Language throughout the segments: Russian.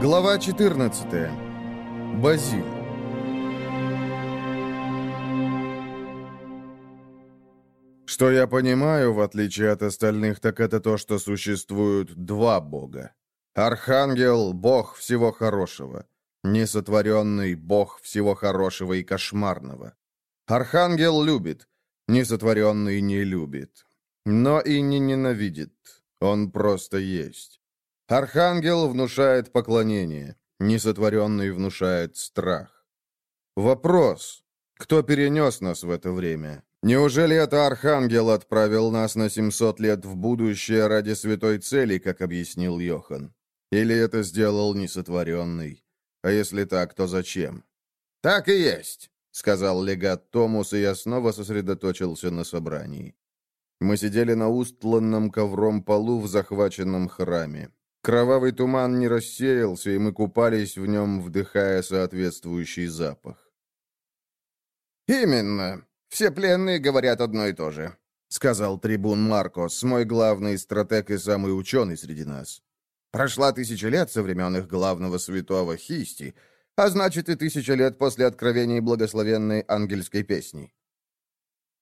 Глава 14. Базил. Что я понимаю, в отличие от остальных, так это то, что существуют два бога. Архангел — бог всего хорошего. Несотворенный — бог всего хорошего и кошмарного. Архангел любит, несотворенный не любит. Но и не ненавидит. Он просто есть. Архангел внушает поклонение, несотворенный внушает страх. Вопрос, кто перенес нас в это время? Неужели это Архангел отправил нас на 700 лет в будущее ради святой цели, как объяснил Йохан? Или это сделал несотворенный? А если так, то зачем? «Так и есть», — сказал легат Томус, и я снова сосредоточился на собрании. Мы сидели на устланном ковром полу в захваченном храме. Кровавый туман не рассеялся, и мы купались в нем, вдыхая соответствующий запах. «Именно. Все пленные говорят одно и то же», — сказал трибун Маркос, мой главный стратег и самый ученый среди нас. «Прошла тысяча лет со времен их главного святого Хисти, а значит и тысяча лет после откровений благословенной ангельской песни.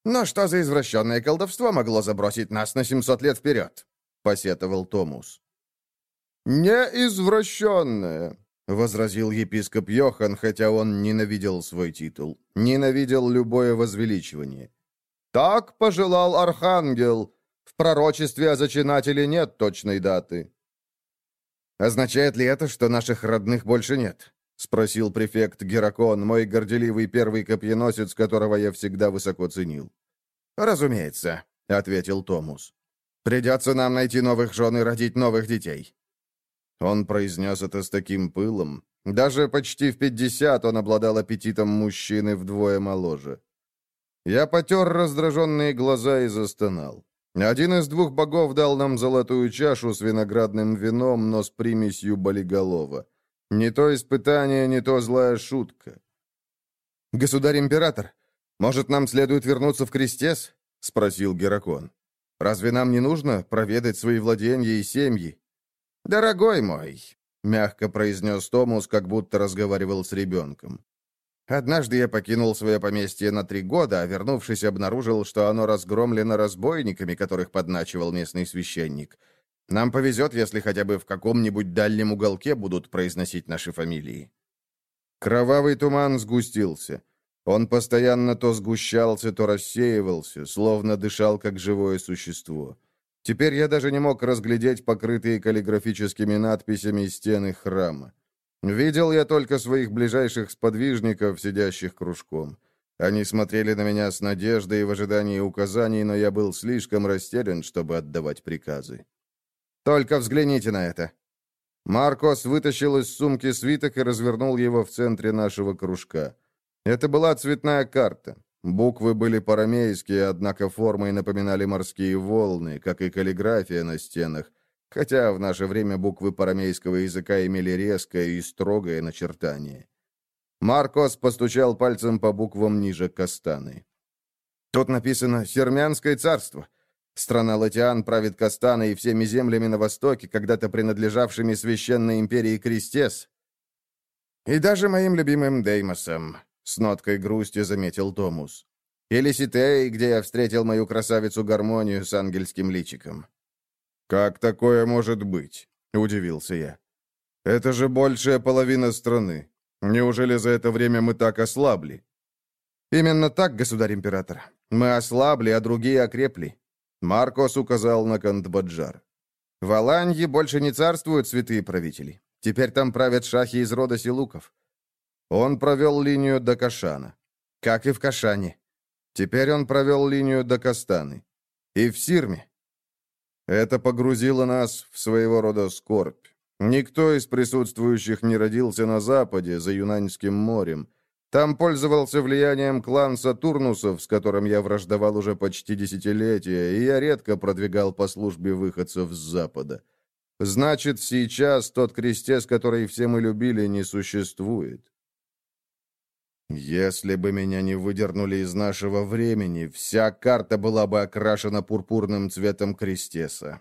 Но что за извращенное колдовство могло забросить нас на 700 лет вперед?» — посетовал Томус. «Неизвращенное», — возразил епископ Йохан, хотя он ненавидел свой титул, ненавидел любое возвеличивание. «Так пожелал архангел. В пророчестве о зачинателе нет точной даты». «Означает ли это, что наших родных больше нет?» — спросил префект Геракон, мой горделивый первый копьеносец, которого я всегда высоко ценил. «Разумеется», — ответил Томус. «Придется нам найти новых жен и родить новых детей. Он произнес это с таким пылом. Даже почти в пятьдесят он обладал аппетитом мужчины вдвое моложе. Я потер раздраженные глаза и застонал. Один из двух богов дал нам золотую чашу с виноградным вином, но с примесью болиголова. Не то испытание, не то злая шутка. «Государь-император, может, нам следует вернуться в Крестес?» — спросил Геракон. «Разве нам не нужно проведать свои владения и семьи?» «Дорогой мой», — мягко произнес Томус, как будто разговаривал с ребенком. «Однажды я покинул свое поместье на три года, а вернувшись, обнаружил, что оно разгромлено разбойниками, которых подначивал местный священник. Нам повезет, если хотя бы в каком-нибудь дальнем уголке будут произносить наши фамилии». Кровавый туман сгустился. Он постоянно то сгущался, то рассеивался, словно дышал, как живое существо. Теперь я даже не мог разглядеть покрытые каллиграфическими надписями стены храма. Видел я только своих ближайших сподвижников, сидящих кружком. Они смотрели на меня с надеждой и в ожидании указаний, но я был слишком растерян, чтобы отдавать приказы. «Только взгляните на это!» Маркос вытащил из сумки свиток и развернул его в центре нашего кружка. Это была цветная карта. Буквы были парамейские, однако формой напоминали морские волны, как и каллиграфия на стенах, хотя в наше время буквы парамейского языка имели резкое и строгое начертание. Маркос постучал пальцем по буквам ниже Кастаны. «Тут написано «Сермянское царство». Страна Латиан правит Кастана и всеми землями на востоке, когда-то принадлежавшими священной империи Крестес. И даже моим любимым Деймосом, с ноткой грусти заметил Томус. «Или Ситей, где я встретил мою красавицу Гармонию с ангельским личиком». «Как такое может быть?» — удивился я. «Это же большая половина страны. Неужели за это время мы так ослабли?» «Именно так, государь-император. Мы ослабли, а другие окрепли». Маркос указал на Кандбаджар. «В Аланье больше не царствуют святые правители. Теперь там правят шахи из рода Силуков. Он провел линию до Кашана. Как и в Кашане. Теперь он провел линию до Кастаны. И в Сирме. Это погрузило нас в своего рода скорбь. Никто из присутствующих не родился на Западе, за Юнаньским морем. Там пользовался влиянием клан Сатурнусов, с которым я враждовал уже почти десятилетия, и я редко продвигал по службе выходцев с Запада. Значит, сейчас тот крестец, который все мы любили, не существует. Если бы меня не выдернули из нашего времени, вся карта была бы окрашена пурпурным цветом крестеса.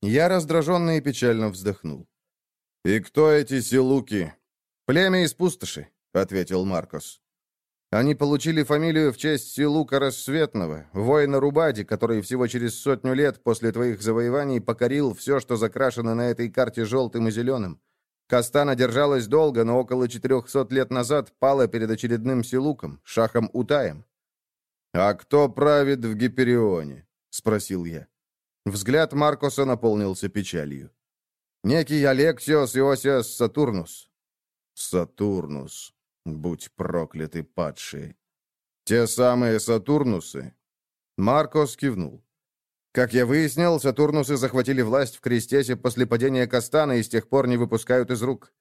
Я раздраженно и печально вздохнул. «И кто эти силуки?» «Племя из пустоши», — ответил Маркос. Они получили фамилию в честь Силука Рассветного, воина Рубади, который всего через сотню лет после твоих завоеваний покорил все, что закрашено на этой карте желтым и зеленым. Кастана держалась долго, но около 400 лет назад пала перед очередным Силуком, шахом Утаем. «А кто правит в Гиперионе?» — спросил я. Взгляд Маркоса наполнился печалью. «Некий Алексиос Иосиас Сатурнус». «Сатурнус», Будь прокляты падшие. Те самые Сатурнусы? Маркос кивнул. Как я выяснил, Сатурнусы захватили власть в Крестесе после падения Кастана и с тех пор не выпускают из рук.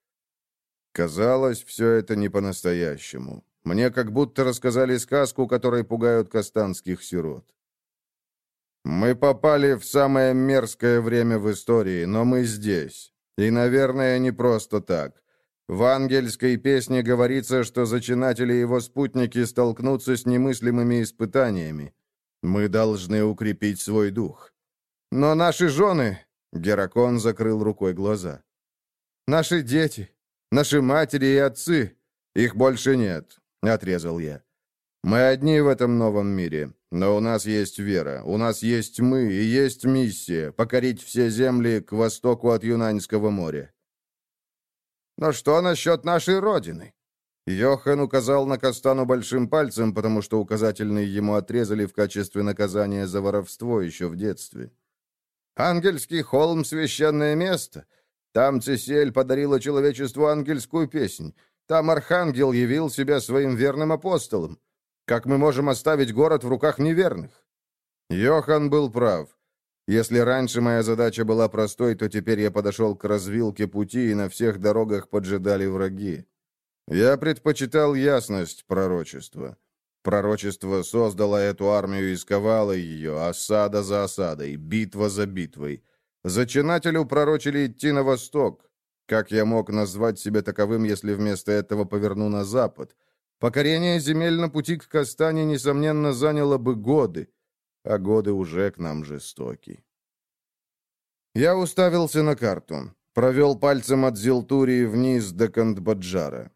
Казалось, все это не по-настоящему. Мне как будто рассказали сказку, которой пугают кастанских сирот. Мы попали в самое мерзкое время в истории, но мы здесь. И, наверное, не просто так. В ангельской песне говорится, что зачинатели и его спутники столкнутся с немыслимыми испытаниями. Мы должны укрепить свой дух. Но наши жены... Геракон закрыл рукой глаза. «Наши дети, наши матери и отцы, их больше нет», — отрезал я. «Мы одни в этом новом мире, но у нас есть вера, у нас есть мы и есть миссия — покорить все земли к востоку от Юнаньского моря. Но что насчет нашей родины?» Йохан указал на Кастану большим пальцем, потому что указательный ему отрезали в качестве наказания за воровство еще в детстве. «Ангельский холм — священное место. Там Цесель подарила человечеству ангельскую песнь. Там Архангел явил себя своим верным апостолом. Как мы можем оставить город в руках неверных?» Йохан был прав. Если раньше моя задача была простой, то теперь я подошел к развилке пути, и на всех дорогах поджидали враги. Я предпочитал ясность пророчества. Пророчество создало эту армию и сковало ее, осада за осадой, битва за битвой. Зачинателю пророчили идти на восток. Как я мог назвать себя таковым, если вместо этого поверну на запад? Покорение земель на пути к Кастане, несомненно, заняло бы годы а годы уже к нам жестоки. Я уставился на карту, провел пальцем от Зилтурии вниз до Кандбаджара.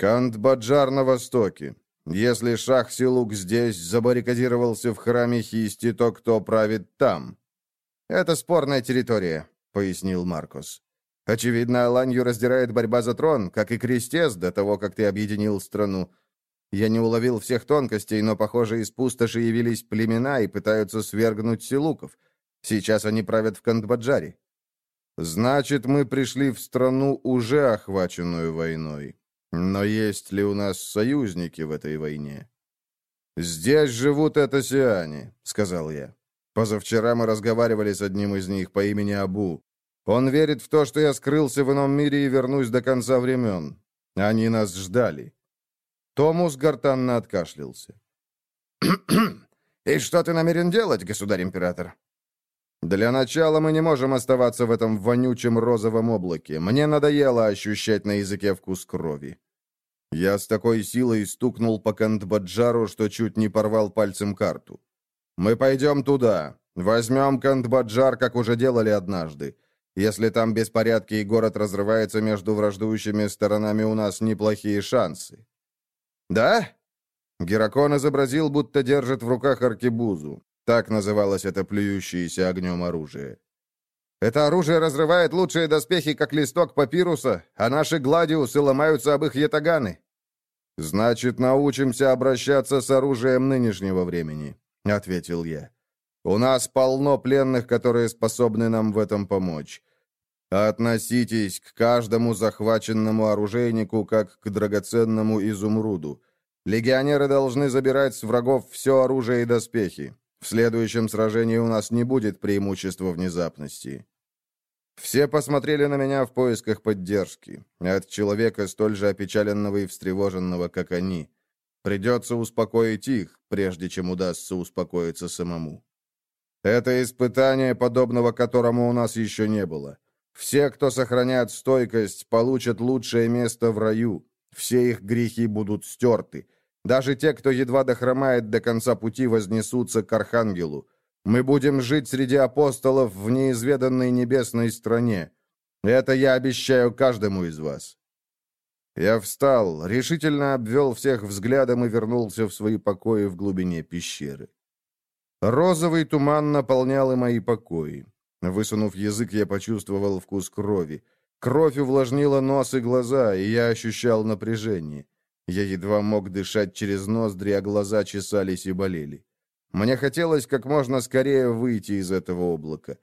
Кандбаджар на востоке. Если шах Силук здесь забаррикадировался в храме Хисти, то кто правит там? «Это спорная территория», — пояснил Маркос. «Очевидно, Аланью раздирает борьба за трон, как и Крестес до того, как ты объединил страну. Я не уловил всех тонкостей, но, похоже, из пустоши явились племена и пытаются свергнуть силуков. Сейчас они правят в Кандбаджаре. Значит, мы пришли в страну, уже охваченную войной. Но есть ли у нас союзники в этой войне? «Здесь живут этосиане», — сказал я. Позавчера мы разговаривали с одним из них по имени Абу. Он верит в то, что я скрылся в ином мире и вернусь до конца времен. Они нас ждали. Томус гортанно откашлялся. «И что ты намерен делать, государь-император?» «Для начала мы не можем оставаться в этом вонючем розовом облаке. Мне надоело ощущать на языке вкус крови». Я с такой силой стукнул по Кандбаджару, что чуть не порвал пальцем карту. «Мы пойдем туда. Возьмем Кандбаджар, как уже делали однажды. Если там беспорядки и город разрывается между враждующими сторонами, у нас неплохие шансы». «Да?» Геракон изобразил, будто держит в руках аркебузу. Так называлось это плюющееся огнем оружие. «Это оружие разрывает лучшие доспехи, как листок папируса, а наши гладиусы ломаются об их ятаганы». «Значит, научимся обращаться с оружием нынешнего времени», — ответил я. «У нас полно пленных, которые способны нам в этом помочь. Относитесь к каждому захваченному оружейнику, как к драгоценному изумруду. Легионеры должны забирать с врагов все оружие и доспехи. В следующем сражении у нас не будет преимущества внезапности. Все посмотрели на меня в поисках поддержки. От человека, столь же опечаленного и встревоженного, как они. Придется успокоить их, прежде чем удастся успокоиться самому. Это испытание, подобного которому у нас еще не было. Все, кто сохраняет стойкость, получат лучшее место в раю. Все их грехи будут стерты. Даже те, кто едва дохромает до конца пути, вознесутся к Архангелу. Мы будем жить среди апостолов в неизведанной небесной стране. Это я обещаю каждому из вас». Я встал, решительно обвел всех взглядом и вернулся в свои покои в глубине пещеры. Розовый туман наполнял и мои покои. Высунув язык, я почувствовал вкус крови. Кровь увлажнила нос и глаза, и я ощущал напряжение. Я едва мог дышать через ноздри, а глаза чесались и болели. Мне хотелось как можно скорее выйти из этого облака.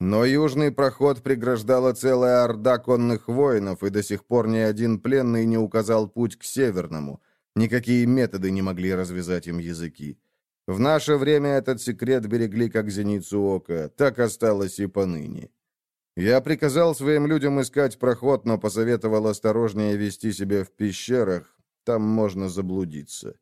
Но южный проход преграждала целая орда конных воинов, и до сих пор ни один пленный не указал путь к северному. Никакие методы не могли развязать им языки. В наше время этот секрет берегли как зеницу ока, так осталось и поныне. Я приказал своим людям искать проход, но посоветовал осторожнее вести себя в пещерах, там можно заблудиться.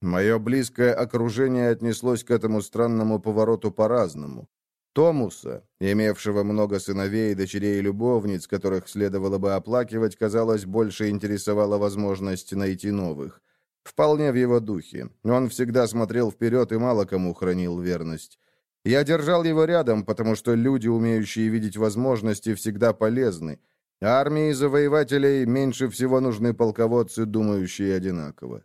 Мое близкое окружение отнеслось к этому странному повороту по-разному. Томуса, имевшего много сыновей, дочерей и любовниц, которых следовало бы оплакивать, казалось, больше интересовала возможность найти новых. Вполне в его духе. Он всегда смотрел вперед и мало кому хранил верность. Я держал его рядом, потому что люди, умеющие видеть возможности, всегда полезны. Армии завоевателей меньше всего нужны полководцы, думающие одинаково.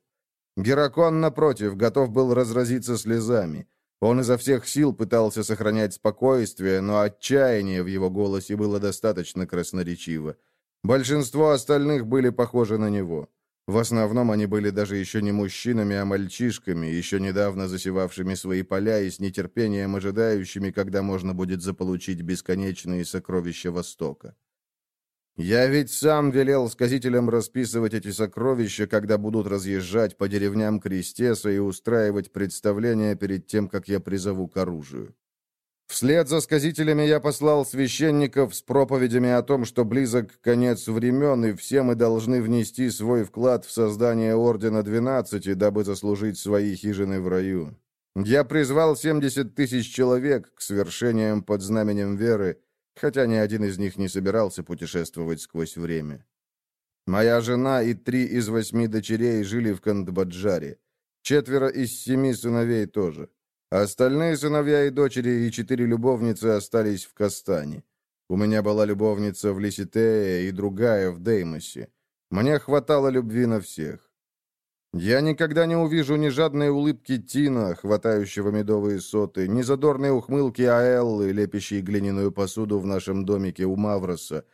Геракон, напротив, готов был разразиться слезами. Он изо всех сил пытался сохранять спокойствие, но отчаяние в его голосе было достаточно красноречиво. Большинство остальных были похожи на него. В основном они были даже еще не мужчинами, а мальчишками, еще недавно засевавшими свои поля и с нетерпением ожидающими, когда можно будет заполучить бесконечные сокровища Востока. Я ведь сам велел сказителям расписывать эти сокровища, когда будут разъезжать по деревням Крестеса и устраивать представления перед тем, как я призову к оружию. Вслед за сказителями я послал священников с проповедями о том, что близок конец времен, и все мы должны внести свой вклад в создание Ордена Двенадцати, дабы заслужить свои хижины в раю. Я призвал 70 тысяч человек к свершениям под знаменем веры, хотя ни один из них не собирался путешествовать сквозь время. Моя жена и три из восьми дочерей жили в Кандбаджаре. Четверо из семи сыновей тоже. Остальные сыновья и дочери и четыре любовницы остались в Кастане. У меня была любовница в Лиситее и другая в Деймосе. Мне хватало любви на всех. Я никогда не увижу ни жадной улыбки Тина, хватающего медовые соты, ни задорной ухмылки Аэллы, лепящей глиняную посуду в нашем домике у Мавроса.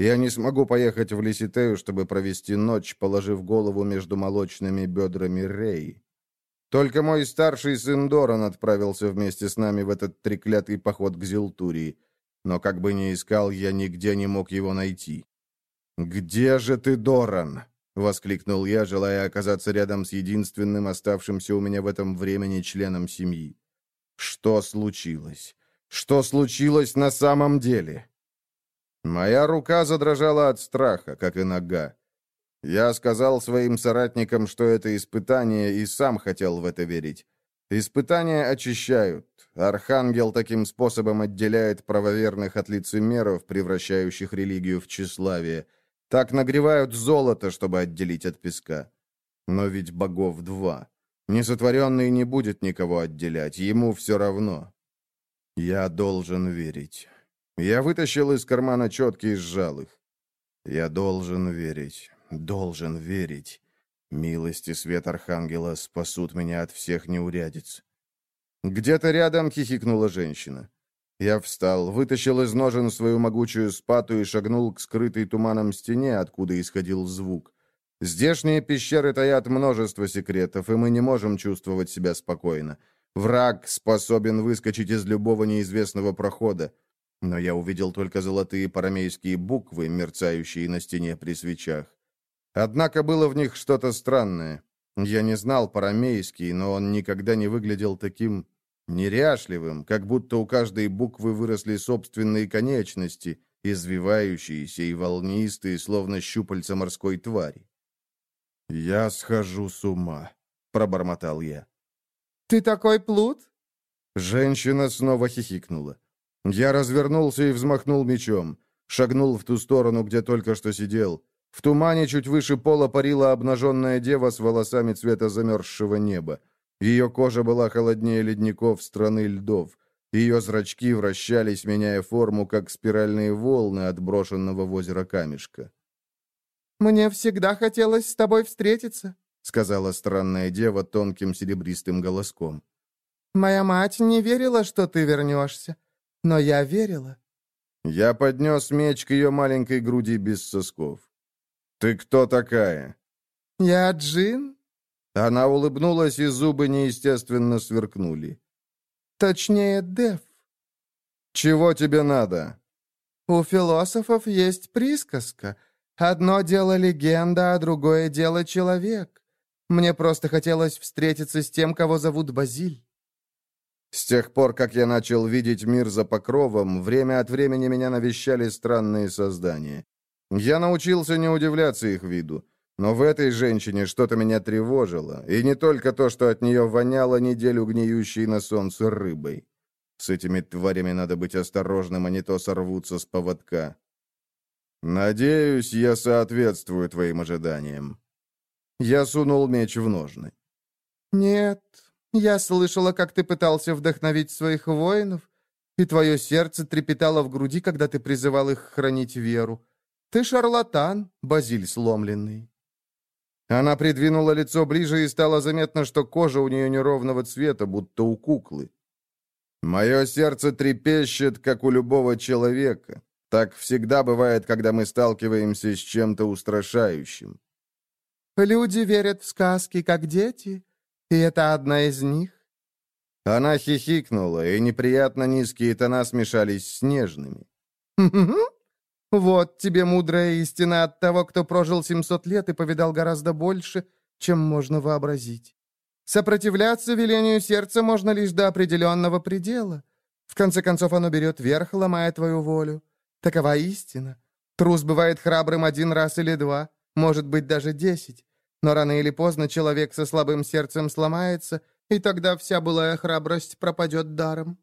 Я не смогу поехать в Лиситею, чтобы провести ночь, положив голову между молочными бедрами Рей. Только мой старший сын Доран отправился вместе с нами в этот треклятый поход к Зилтурии. Но как бы ни искал, я нигде не мог его найти. «Где же ты, Доран?» — воскликнул я, желая оказаться рядом с единственным оставшимся у меня в этом времени членом семьи. «Что случилось? Что случилось на самом деле?» Моя рука задрожала от страха, как и нога. Я сказал своим соратникам, что это испытание, и сам хотел в это верить. Испытания очищают. Архангел таким способом отделяет правоверных от лицемеров, превращающих религию в тщеславие. Так нагревают золото, чтобы отделить от песка. Но ведь богов два. Несотворенный не будет никого отделять, ему все равно. Я должен верить. Я вытащил из кармана четки и сжал их. Я должен верить, должен верить. Милость и свет Архангела спасут меня от всех неурядиц. Где-то рядом хихикнула женщина. Я встал, вытащил из ножен свою могучую спату и шагнул к скрытой туманом стене, откуда исходил звук. Здешние пещеры таят множество секретов, и мы не можем чувствовать себя спокойно. Враг способен выскочить из любого неизвестного прохода. Но я увидел только золотые парамейские буквы, мерцающие на стене при свечах. Однако было в них что-то странное. Я не знал парамейский, но он никогда не выглядел таким Неряшливым, как будто у каждой буквы выросли собственные конечности, извивающиеся и волнистые, словно щупальца морской твари. «Я схожу с ума», — пробормотал я. «Ты такой плут?» Женщина снова хихикнула. Я развернулся и взмахнул мечом. Шагнул в ту сторону, где только что сидел. В тумане чуть выше пола парила обнаженная дева с волосами цвета замерзшего неба. Ее кожа была холоднее ледников страны льдов. Ее зрачки вращались, меняя форму, как спиральные волны отброшенного в озеро камешка. «Мне всегда хотелось с тобой встретиться», — сказала странная дева тонким серебристым голоском. «Моя мать не верила, что ты вернешься, но я верила». Я поднес меч к ее маленькой груди без сосков. «Ты кто такая?» «Я Джин». Она улыбнулась, и зубы неестественно сверкнули. Точнее, Дев. Чего тебе надо? У философов есть присказка. Одно дело легенда, а другое дело человек. Мне просто хотелось встретиться с тем, кого зовут Базиль. С тех пор, как я начал видеть мир за покровом, время от времени меня навещали странные создания. Я научился не удивляться их виду. Но в этой женщине что-то меня тревожило, и не только то, что от нее воняло неделю гниющей на солнце рыбой. С этими тварями надо быть осторожным, а не то сорвутся с поводка. Надеюсь, я соответствую твоим ожиданиям. Я сунул меч в ножны. Нет, я слышала, как ты пытался вдохновить своих воинов, и твое сердце трепетало в груди, когда ты призывал их хранить веру. Ты шарлатан, Базиль сломленный. Она придвинула лицо ближе, и стало заметно, что кожа у нее неровного цвета, будто у куклы. Мое сердце трепещет, как у любого человека. Так всегда бывает, когда мы сталкиваемся с чем-то устрашающим. Люди верят в сказки, как дети, и это одна из них. Она хихикнула, и неприятно низкие тона смешались с нежными. Вот тебе мудрая истина от того, кто прожил 700 лет и повидал гораздо больше, чем можно вообразить. Сопротивляться велению сердца можно лишь до определенного предела. В конце концов, оно берет верх, ломая твою волю. Такова истина. Трус бывает храбрым один раз или два, может быть, даже десять. Но рано или поздно человек со слабым сердцем сломается, и тогда вся былая храбрость пропадет даром.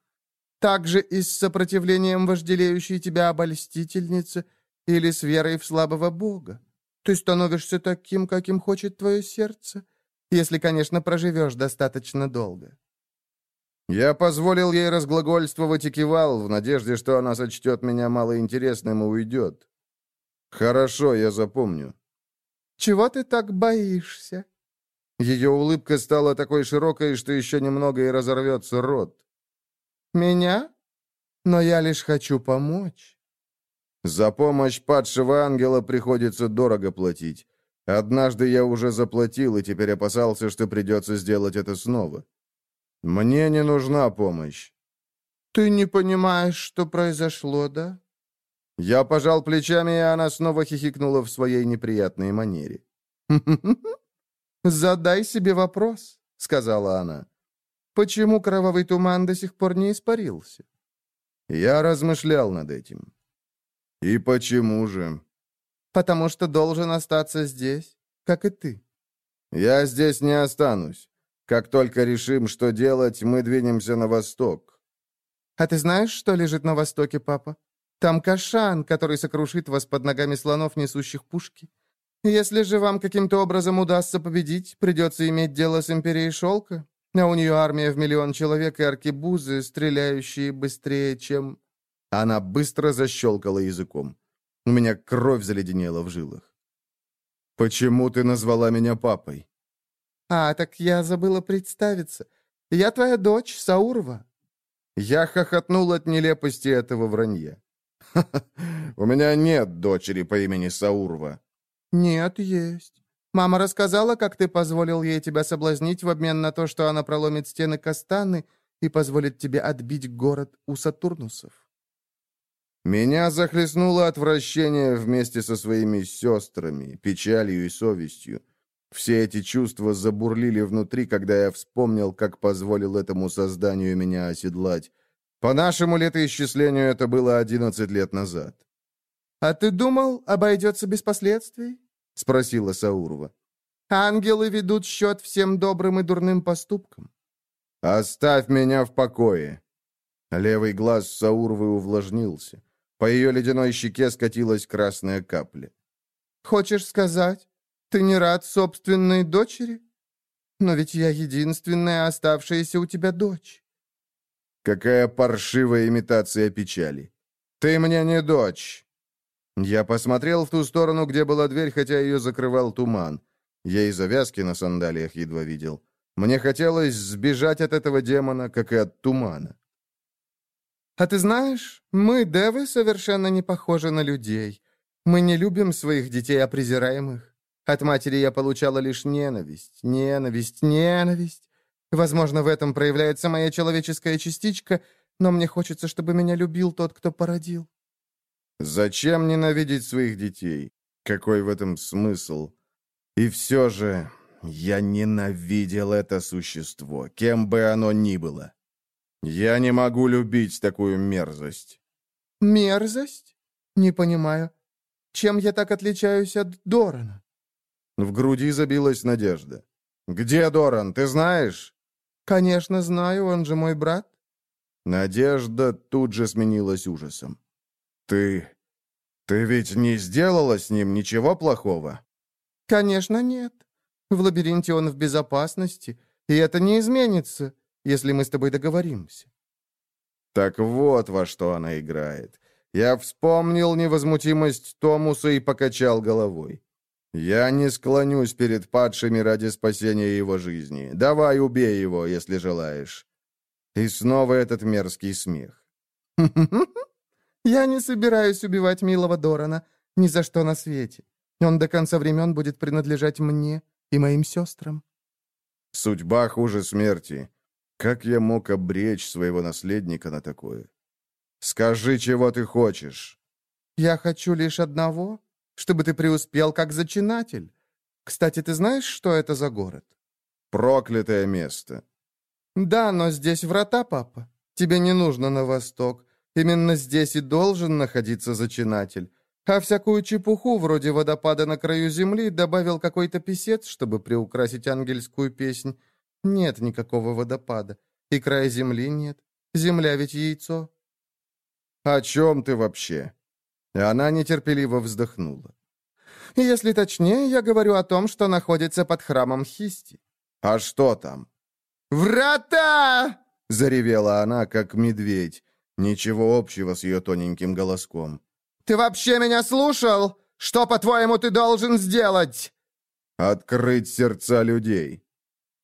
Также и с сопротивлением вожделеющей тебя обольстительницы или с верой в слабого бога. Ты становишься таким, каким хочет твое сердце, если, конечно, проживешь достаточно долго. Я позволил ей разглагольствовать и кивал, в надежде, что она сочтет меня малоинтересным и уйдет. Хорошо, я запомню. Чего ты так боишься? Ее улыбка стала такой широкой, что еще немного и разорвется рот. Меня? Но я лишь хочу помочь. За помощь падшего ангела приходится дорого платить. Однажды я уже заплатил и теперь опасался, что придется сделать это снова. Мне не нужна помощь. Ты не понимаешь, что произошло, да? Я пожал плечами, и она снова хихикнула в своей неприятной манере. «Задай себе вопрос», — сказала она. Почему кровавый туман до сих пор не испарился? Я размышлял над этим. И почему же? Потому что должен остаться здесь, как и ты. Я здесь не останусь. Как только решим, что делать, мы двинемся на восток. А ты знаешь, что лежит на востоке, папа? Там Кашан, который сокрушит вас под ногами слонов, несущих пушки. Если же вам каким-то образом удастся победить, придется иметь дело с Империей Шелка, а у нее армия в миллион человек и аркебузы, стреляющие быстрее, чем...» Она быстро защелкала языком. У меня кровь заледенела в жилах. «Почему ты назвала меня папой?» «А, так я забыла представиться. Я твоя дочь, Саурова». Я хохотнул от нелепости этого вранья. у меня нет дочери по имени Саурова». «Нет, есть. Мама рассказала, как ты позволил ей тебя соблазнить в обмен на то, что она проломит стены Кастаны и позволит тебе отбить город у Сатурнусов. Меня захлестнуло отвращение вместе со своими сестрами, печалью и совестью. Все эти чувства забурлили внутри, когда я вспомнил, как позволил этому созданию меня оседлать. По нашему летоисчислению это было одиннадцать лет назад. «А ты думал, обойдется без последствий?» — спросила Саурова. «Ангелы ведут счет всем добрым и дурным поступкам». «Оставь меня в покое». Левый глаз Сауровой увлажнился. По ее ледяной щеке скатилась красная капля. «Хочешь сказать, ты не рад собственной дочери? Но ведь я единственная оставшаяся у тебя дочь». Какая паршивая имитация печали. Ты мне не дочь. Я посмотрел в ту сторону, где была дверь, хотя ее закрывал туман. Я и завязки на сандалиях едва видел. Мне хотелось сбежать от этого демона, как и от тумана. «А ты знаешь, мы, девы, совершенно не похожи на людей. Мы не любим своих детей, а презираем их. От матери я получала лишь ненависть, ненависть, ненависть. Возможно, в этом проявляется моя человеческая частичка, но мне хочется, чтобы меня любил тот, кто породил». «Зачем ненавидеть своих детей? Какой в этом смысл? И все же я ненавидел это существо, кем бы оно ни было. Я не могу любить такую мерзость». «Мерзость? Не понимаю. Чем я так отличаюсь от Дорана?» В груди забилась надежда. «Где Доран, ты знаешь?» «Конечно знаю, он же мой брат». Надежда тут же сменилась ужасом. «Ты... ты ведь не сделала с ним ничего плохого?» «Конечно нет. В лабиринте он в безопасности, и это не изменится, если мы с тобой договоримся». Так вот во что она играет. Я вспомнил невозмутимость Томуса и покачал головой. «Я не склонюсь перед падшими ради спасения его жизни. Давай убей его, если желаешь». И снова этот мерзкий смех. «Я не собираюсь убивать милого Дорана. Ни за что на свете. Он до конца времен будет принадлежать мне и моим сестрам». «Судьба хуже смерти. Как я мог обречь своего наследника на такое? Скажи, чего ты хочешь». «Я хочу лишь одного чтобы ты преуспел как зачинатель. Кстати, ты знаешь, что это за город?» «Проклятое место». «Да, но здесь врата, папа. Тебе не нужно на восток. Именно здесь и должен находиться зачинатель. А всякую чепуху, вроде водопада на краю земли, добавил какой-то писец, чтобы приукрасить ангельскую песнь. Нет никакого водопада. И края земли нет. Земля ведь яйцо». «О чем ты вообще?» Она нетерпеливо вздохнула. «Если точнее, я говорю о том, что находится под храмом Хисти». «А что там?» «Врата!» — заревела она, как медведь. Ничего общего с ее тоненьким голоском. «Ты вообще меня слушал? Что, по-твоему, ты должен сделать?» «Открыть сердца людей».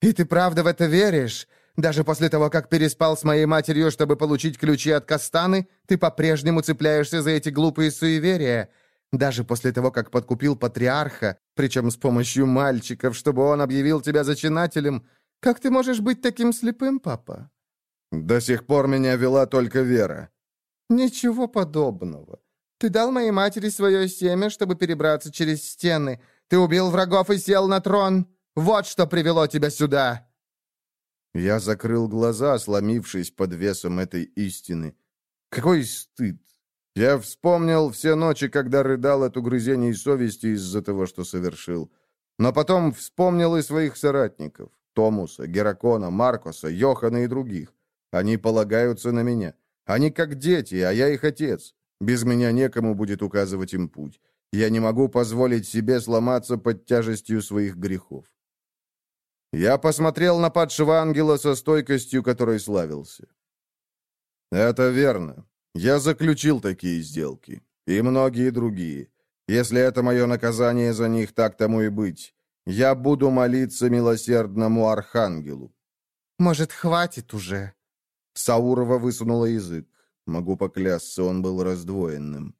«И ты правда в это веришь? Даже после того, как переспал с моей матерью, чтобы получить ключи от Кастаны, ты по-прежнему цепляешься за эти глупые суеверия. Даже после того, как подкупил патриарха, причем с помощью мальчиков, чтобы он объявил тебя зачинателем, как ты можешь быть таким слепым, папа?» «До сих пор меня вела только вера». «Ничего подобного. Ты дал моей матери свое семя, чтобы перебраться через стены. Ты убил врагов и сел на трон. Вот что привело тебя сюда!» Я закрыл глаза, сломившись под весом этой истины. Какой стыд! Я вспомнил все ночи, когда рыдал от угрызений совести из-за того, что совершил. Но потом вспомнил и своих соратников. Томуса, Геракона, Маркоса, Йохана и других. Они полагаются на меня. Они как дети, а я их отец. Без меня некому будет указывать им путь. Я не могу позволить себе сломаться под тяжестью своих грехов. Я посмотрел на падшего ангела со стойкостью, которой славился. «Это верно. Я заключил такие сделки. И многие другие. Если это мое наказание за них, так тому и быть. Я буду молиться милосердному архангелу». «Может, хватит уже?» Саурова высунула язык. Могу поклясться, он был раздвоенным.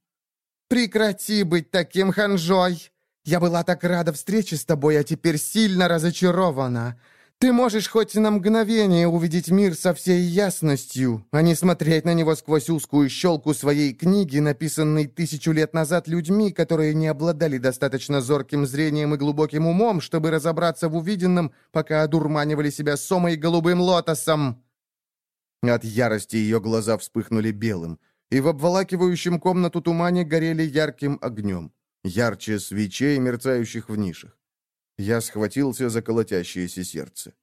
«Прекрати быть таким ханжой! Я была так рада встрече с тобой, а теперь сильно разочарована. Ты можешь хоть на мгновение увидеть мир со всей ясностью, а не смотреть на него сквозь узкую щелку своей книги, написанной тысячу лет назад людьми, которые не обладали достаточно зорким зрением и глубоким умом, чтобы разобраться в увиденном, пока одурманивали себя сомой и голубым лотосом». От ярости ее глаза вспыхнули белым, и в обволакивающем комнату тумане горели ярким огнем ярче свечей, мерцающих в нишах. Я схватился за колотящееся сердце.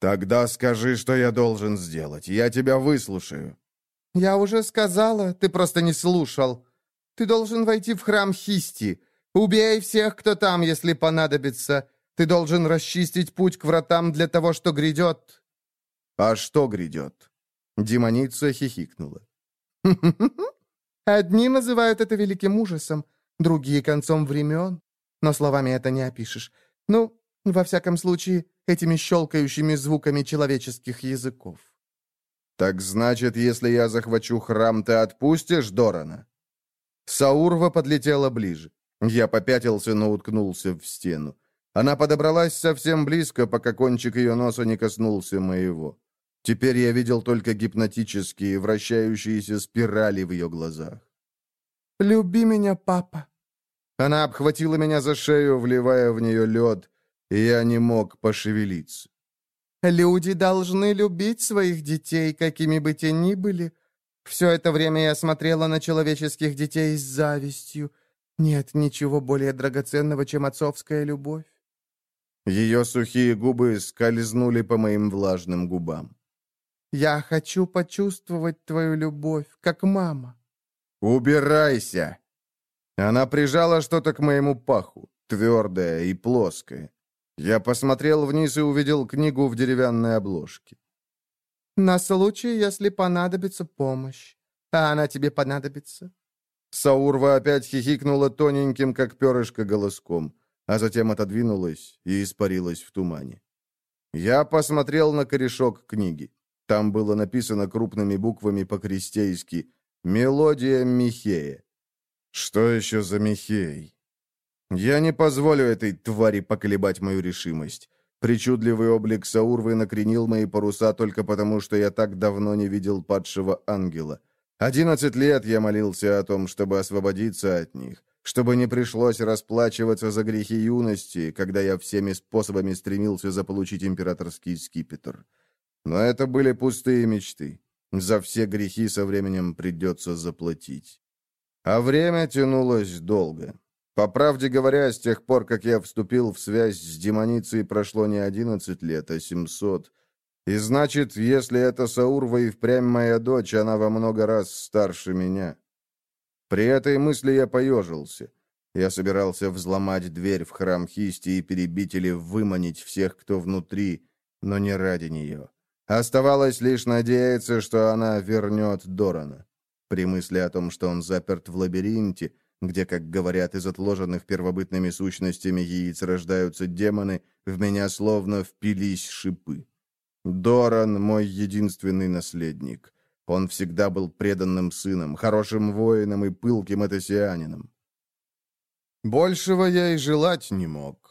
«Тогда скажи, что я должен сделать. Я тебя выслушаю». «Я уже сказала, ты просто не слушал. Ты должен войти в храм Хисти. Убей всех, кто там, если понадобится. Ты должен расчистить путь к вратам для того, что грядет». «А что грядет?» Демоница хихикнула. Одни называют это великим ужасом, другие — концом времен. Но словами это не опишешь. Ну, во всяком случае, этими щелкающими звуками человеческих языков. «Так значит, если я захвачу храм, ты отпустишь Дорана?» Саурва подлетела ближе. Я попятился, но уткнулся в стену. Она подобралась совсем близко, пока кончик ее носа не коснулся моего. Теперь я видел только гипнотические, вращающиеся спирали в ее глазах. «Люби меня, папа». Она обхватила меня за шею, вливая в нее лед, и я не мог пошевелиться. «Люди должны любить своих детей, какими бы те ни были. Все это время я смотрела на человеческих детей с завистью. Нет ничего более драгоценного, чем отцовская любовь». Ее сухие губы скользнули по моим влажным губам. «Я хочу почувствовать твою любовь, как мама». «Убирайся!» Она прижала что-то к моему паху, твердое и плоское. Я посмотрел вниз и увидел книгу в деревянной обложке. «На случай, если понадобится помощь. А она тебе понадобится». Саурва опять хихикнула тоненьким, как перышко, голоском, а затем отодвинулась и испарилась в тумане. Я посмотрел на корешок книги. Там было написано крупными буквами по-крестейски «Мелодия Михея». Что еще за Михей? Я не позволю этой твари поколебать мою решимость. Причудливый облик Саурвы накренил мои паруса только потому, что я так давно не видел падшего ангела. Одиннадцать лет я молился о том, чтобы освободиться от них, чтобы не пришлось расплачиваться за грехи юности, когда я всеми способами стремился заполучить императорский скипетр. Но это были пустые мечты. За все грехи со временем придется заплатить. А время тянулось долго. По правде говоря, с тех пор, как я вступил в связь с демоницей, прошло не одиннадцать лет, а семьсот. И значит, если это Саурва и впрямь моя дочь, она во много раз старше меня. При этой мысли я поежился. Я собирался взломать дверь в храм Хисти и перебить или выманить всех, кто внутри, но не ради нее. Оставалось лишь надеяться, что она вернет Дорана. При мысли о том, что он заперт в лабиринте, где, как говорят, из отложенных первобытными сущностями яиц рождаются демоны, в меня словно впились шипы. Доран — мой единственный наследник. Он всегда был преданным сыном, хорошим воином и пылким этосианином. Большего я и желать не мог.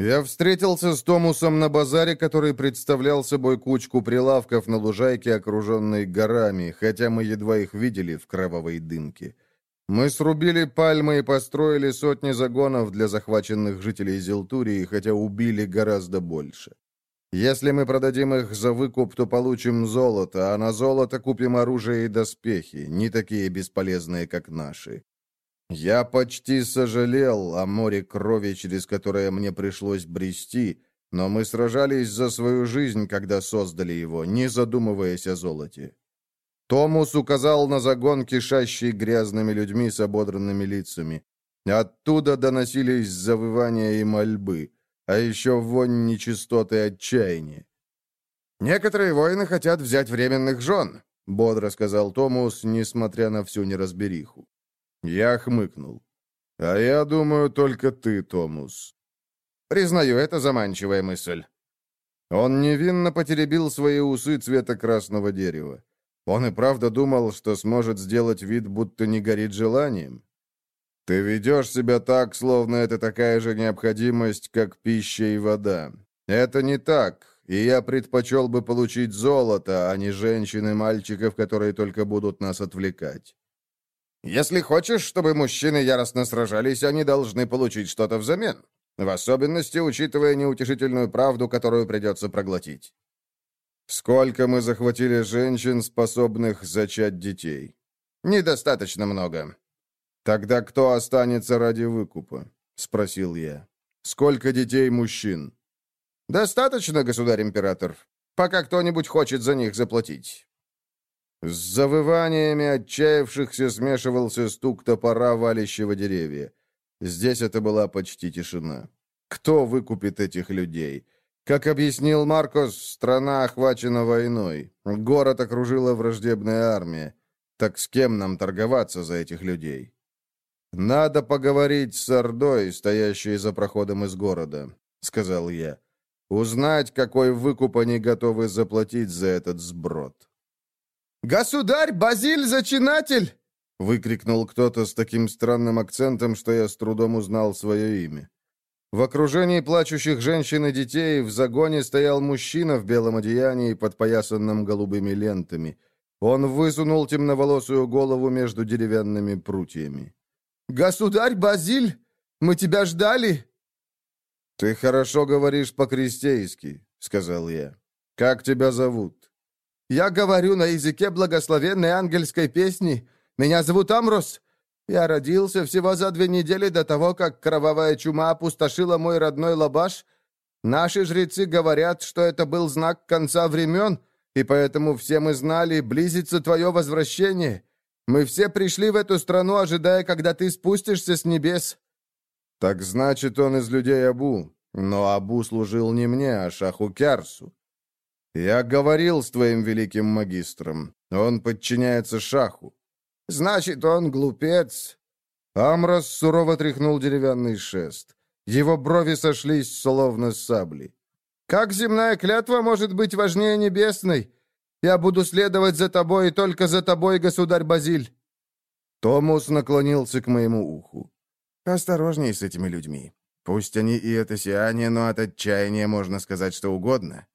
Я встретился с Томусом на базаре, который представлял собой кучку прилавков на лужайке, окруженной горами, хотя мы едва их видели в кровавой дымке. Мы срубили пальмы и построили сотни загонов для захваченных жителей Зелтурии, хотя убили гораздо больше. Если мы продадим их за выкуп, то получим золото, а на золото купим оружие и доспехи, не такие бесполезные, как наши. Я почти сожалел о море крови, через которое мне пришлось брести, но мы сражались за свою жизнь, когда создали его, не задумываясь о золоте. Томус указал на загон, кишащий грязными людьми с ободранными лицами. Оттуда доносились завывания и мольбы, а еще вонь нечистоты и отчаяния. «Некоторые воины хотят взять временных жен», — бодро сказал Томус, несмотря на всю неразбериху. Я хмыкнул. «А я думаю, только ты, Томус». «Признаю, это заманчивая мысль». Он невинно потеребил свои усы цвета красного дерева. Он и правда думал, что сможет сделать вид, будто не горит желанием. «Ты ведешь себя так, словно это такая же необходимость, как пища и вода. Это не так, и я предпочел бы получить золото, а не женщин и мальчиков, которые только будут нас отвлекать. Если хочешь, чтобы мужчины яростно сражались, они должны получить что-то взамен. В особенности, учитывая неутешительную правду, которую придется проглотить. Сколько мы захватили женщин, способных зачать детей? Недостаточно много. Тогда кто останется ради выкупа? Спросил я. Сколько детей мужчин? Достаточно, государь-император. Пока кто-нибудь хочет за них заплатить. С завываниями отчаявшихся смешивался стук топора, валящего деревья. Здесь это была почти тишина. Кто выкупит этих людей? Как объяснил Маркос, страна охвачена войной. Город окружила враждебная армия. Так с кем нам торговаться за этих людей? «Надо поговорить с Ордой, стоящей за проходом из города», — сказал я. «Узнать, какой выкуп они готовы заплатить за этот сброд». «Государь, Базиль, зачинатель!» — выкрикнул кто-то с таким странным акцентом, что я с трудом узнал свое имя. В окружении плачущих женщин и детей в загоне стоял мужчина в белом одеянии, подпоясанном голубыми лентами. Он высунул темноволосую голову между деревянными прутьями. «Государь Базиль, мы тебя ждали!» «Ты хорошо говоришь по-крестейски», — сказал я. «Как тебя зовут?» «Я говорю на языке благословенной ангельской песни. Меня зовут Амрос. Я родился всего за две недели до того, как кровавая чума опустошила мой родной Лабаш. Наши жрецы говорят, что это был знак конца времен, и поэтому все мы знали, близится твое возвращение. Мы все пришли в эту страну, ожидая, когда ты спустишься с небес». «Так значит, он из людей Абу. Но Абу служил не мне, а Шаху Кярсу. Я говорил с твоим великим магистром. Он подчиняется Шаху». «Значит, он глупец». Амрос сурово тряхнул деревянный шест. Его брови сошлись, словно сабли. «Как земная клятва может быть важнее небесной? Я буду следовать за тобой и только за тобой, государь Базиль». Томус наклонился к моему уху. «Осторожней с этими людьми. Пусть они и это сияние, но от отчаяния можно сказать что угодно».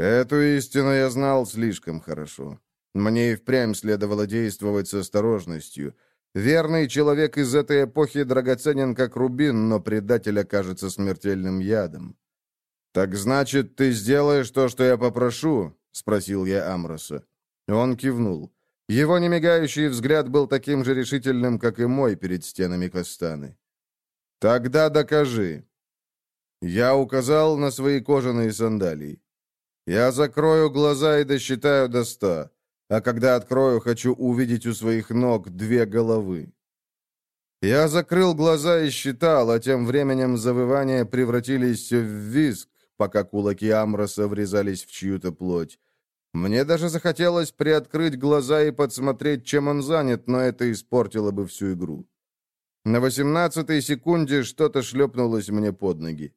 Эту истину я знал слишком хорошо. Мне и впрямь следовало действовать с осторожностью. Верный человек из этой эпохи драгоценен, как рубин, но предатель окажется смертельным ядом. «Так значит, ты сделаешь то, что я попрошу?» — спросил я Амроса. Он кивнул. Его немигающий взгляд был таким же решительным, как и мой перед стенами Кастаны. «Тогда докажи». Я указал на свои кожаные сандалии. «Я закрою глаза и досчитаю до ста, а когда открою, хочу увидеть у своих ног две головы». Я закрыл глаза и считал, а тем временем завывания превратились в визг, пока кулаки Амроса врезались в чью-то плоть. Мне даже захотелось приоткрыть глаза и подсмотреть, чем он занят, но это испортило бы всю игру. На восемнадцатой секунде что-то шлепнулось мне под ноги.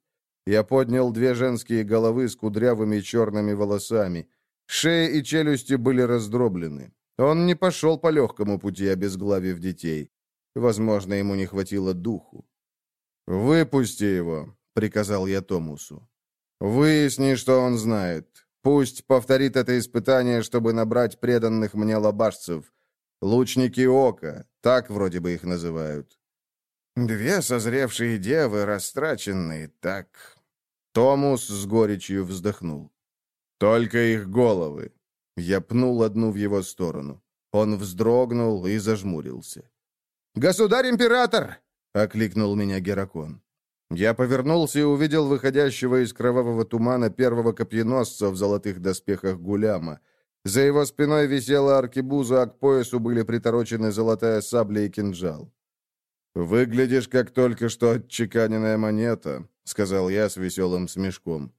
Я поднял две женские головы с кудрявыми черными волосами. Шея и челюсти были раздроблены. Он не пошел по легкому пути, обезглавив детей. Возможно, ему не хватило духу. «Выпусти его», — приказал я Томусу. Выясни, что он знает. Пусть повторит это испытание, чтобы набрать преданных мне лобашцев. Лучники ока, так вроде бы их называют. Две созревшие девы, растраченные, так... Томус с горечью вздохнул. Только их головы. Я пнул одну в его сторону. Он вздрогнул и зажмурился. «Государь-император!» — окликнул меня Геракон. Я повернулся и увидел выходящего из кровавого тумана первого копьеносца в золотых доспехах Гуляма. За его спиной висела аркебуза, а к поясу были приторочены золотая сабля и кинжал. «Выглядишь, как только что отчеканенная монета», — сказал я с веселым смешком.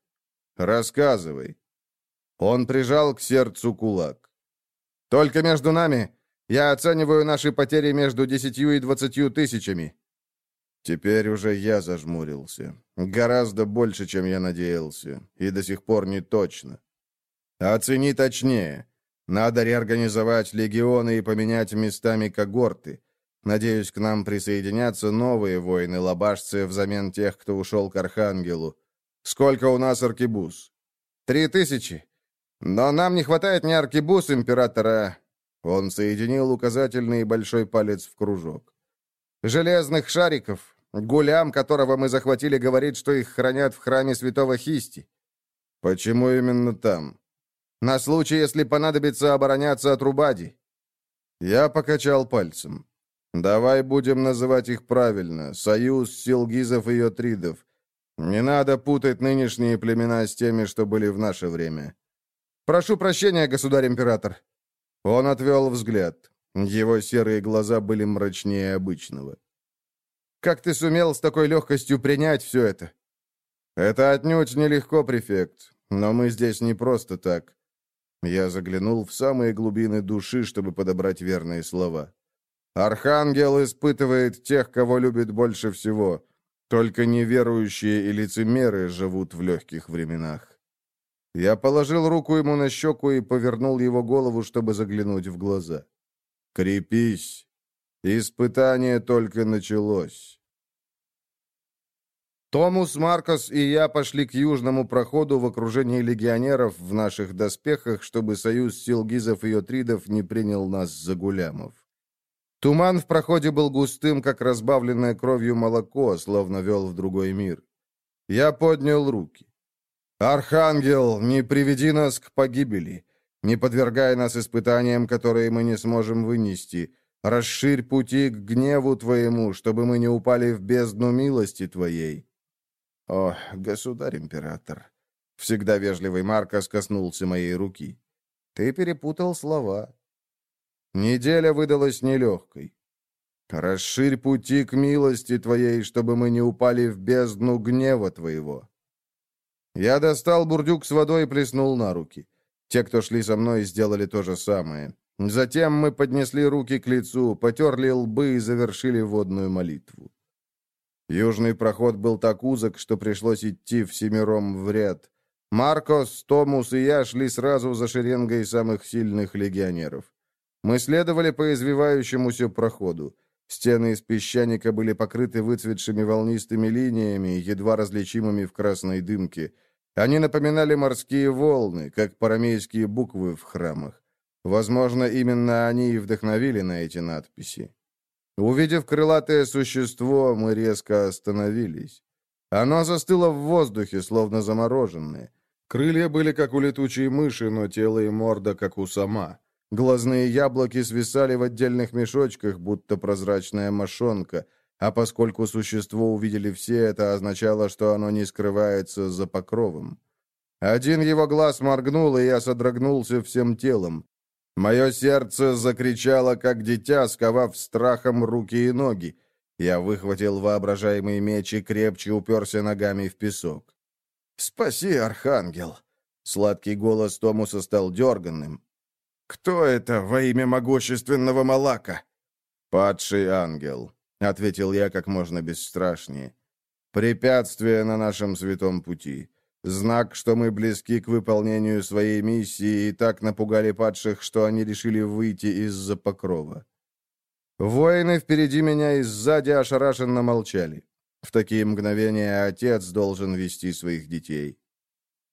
«Рассказывай». Он прижал к сердцу кулак. «Только между нами. Я оцениваю наши потери между десятью и двадцатью тысячами. Теперь уже я зажмурился. Гораздо больше, чем я надеялся. И до сих пор не точно. Оцени точнее. Надо реорганизовать легионы и поменять местами когорты. Надеюсь, к нам присоединятся новые воины-лабашцы взамен тех, кто ушел к Архангелу. Сколько у нас аркебуз? Три тысячи. Но нам не хватает ни аркебуз императора... Он соединил указательный и большой палец в кружок. Железных шариков, Гулям, которого мы захватили, говорит, что их хранят в храме святого Хисти. Почему именно там? На случай, если понадобится обороняться от Рубади. Я покачал пальцем. Давай будем называть их правильно. Союз силгизов и йотридов. Не надо путать нынешние племена с теми, что были в наше время. Прошу прощения, государь-император. Он отвел взгляд. Его серые глаза были мрачнее обычного. Как ты сумел с такой легкостью принять все это?» «Это отнюдь нелегко, префект, но мы здесь не просто так». Я заглянул в самые глубины души, чтобы подобрать верные слова. «Архангел испытывает тех, кого любит больше всего. Только неверующие и лицемеры живут в легких временах». Я положил руку ему на щеку и повернул его голову, чтобы заглянуть в глаза. «Крепись! Испытание только началось!» Томус, Маркос и я пошли к южному проходу в окружении легионеров в наших доспехах, чтобы союз силгизов и отридов не принял нас за гулямов. Туман в проходе был густым, как разбавленное кровью молоко, словно вел в другой мир. Я поднял руки. «Архангел, не приведи нас к погибели, не подвергай нас испытаниям, которые мы не сможем вынести. Расширь пути к гневу Твоему, чтобы мы не упали в бездну милости Твоей». «О, государь-император!» Всегда вежливый Маркос коснулся моей руки. «Ты перепутал слова». Неделя выдалась нелегкой. «Расширь пути к милости Твоей, чтобы мы не упали в бездну гнева Твоего». Я достал бурдюк с водой и плеснул на руки. Те, кто шли со мной, сделали то же самое. Затем мы поднесли руки к лицу, потерли лбы и завершили водную молитву. Южный проход был так узок, что пришлось идти всемиром в ряд. Маркос, Томус и я шли сразу за шеренгой самых сильных легионеров. Мы следовали по извивающемуся проходу. Стены из песчаника были покрыты выцветшими волнистыми линиями, едва различимыми в красной дымке. Они напоминали морские волны, как парамейские буквы в храмах. Возможно, именно они и вдохновили на эти надписи. Увидев крылатое существо, мы резко остановились. Оно застыло в воздухе, словно замороженное. Крылья были как у летучей мыши, но тело и морда как у сама. Глазные яблоки свисали в отдельных мешочках, будто прозрачная мошонка, а поскольку существо увидели все, это означало, что оно не скрывается за покровом. Один его глаз моргнул, и я содрогнулся всем телом. Мое сердце закричало, как дитя, сковав страхом руки и ноги. Я выхватил воображаемый меч и крепче уперся ногами в песок. «Спаси, Архангел!» Сладкий голос Томуса стал дерганным. «Кто это во имя могущественного Малака?» «Падший ангел», — ответил я как можно бесстрашнее. «Препятствие на нашем святом пути. Знак, что мы близки к выполнению своей миссии и так напугали падших, что они решили выйти из-за покрова. Воины впереди меня и сзади ошарашенно молчали. В такие мгновения отец должен вести своих детей.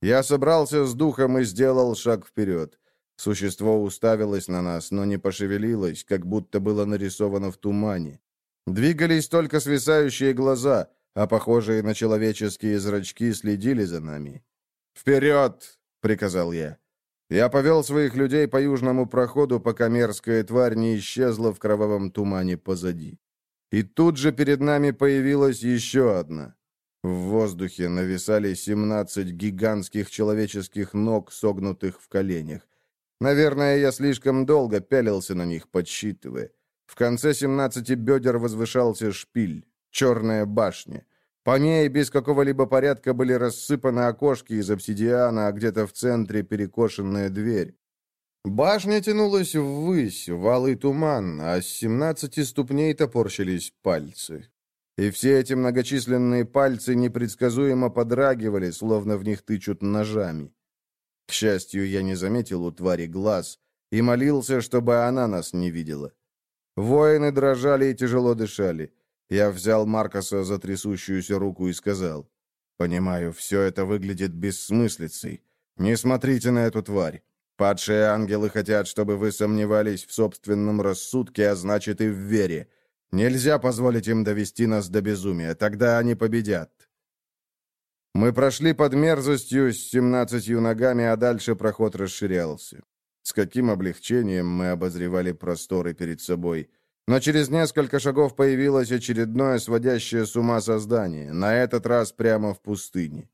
Я собрался с духом и сделал шаг вперед. Существо уставилось на нас, но не пошевелилось, как будто было нарисовано в тумане. Двигались только свисающие глаза — а похожие на человеческие зрачки следили за нами. «Вперед!» — приказал я. Я повел своих людей по южному проходу, пока мерзкая тварь не исчезла в кровавом тумане позади. И тут же перед нами появилась еще одна. В воздухе нависали 17 гигантских человеческих ног, согнутых в коленях. Наверное, я слишком долго пялился на них, подсчитывая. В конце 17 бедер возвышался шпиль. Черная башня. По ней без какого-либо порядка были рассыпаны окошки из обсидиана, а где-то в центре перекошенная дверь. Башня тянулась ввысь, валый туман, а с семнадцати ступней топорщились пальцы. И все эти многочисленные пальцы непредсказуемо подрагивали, словно в них тычут ножами. К счастью, я не заметил у твари глаз и молился, чтобы она нас не видела. Воины дрожали и тяжело дышали. Я взял Маркоса за трясущуюся руку и сказал, «Понимаю, все это выглядит бессмыслицей. Не смотрите на эту тварь. Падшие ангелы хотят, чтобы вы сомневались в собственном рассудке, а значит и в вере. Нельзя позволить им довести нас до безумия, тогда они победят». Мы прошли под мерзостью с семнадцатью ногами, а дальше проход расширялся. С каким облегчением мы обозревали просторы перед собой – но через несколько шагов появилось очередное сводящее с ума создание, на этот раз прямо в пустыне.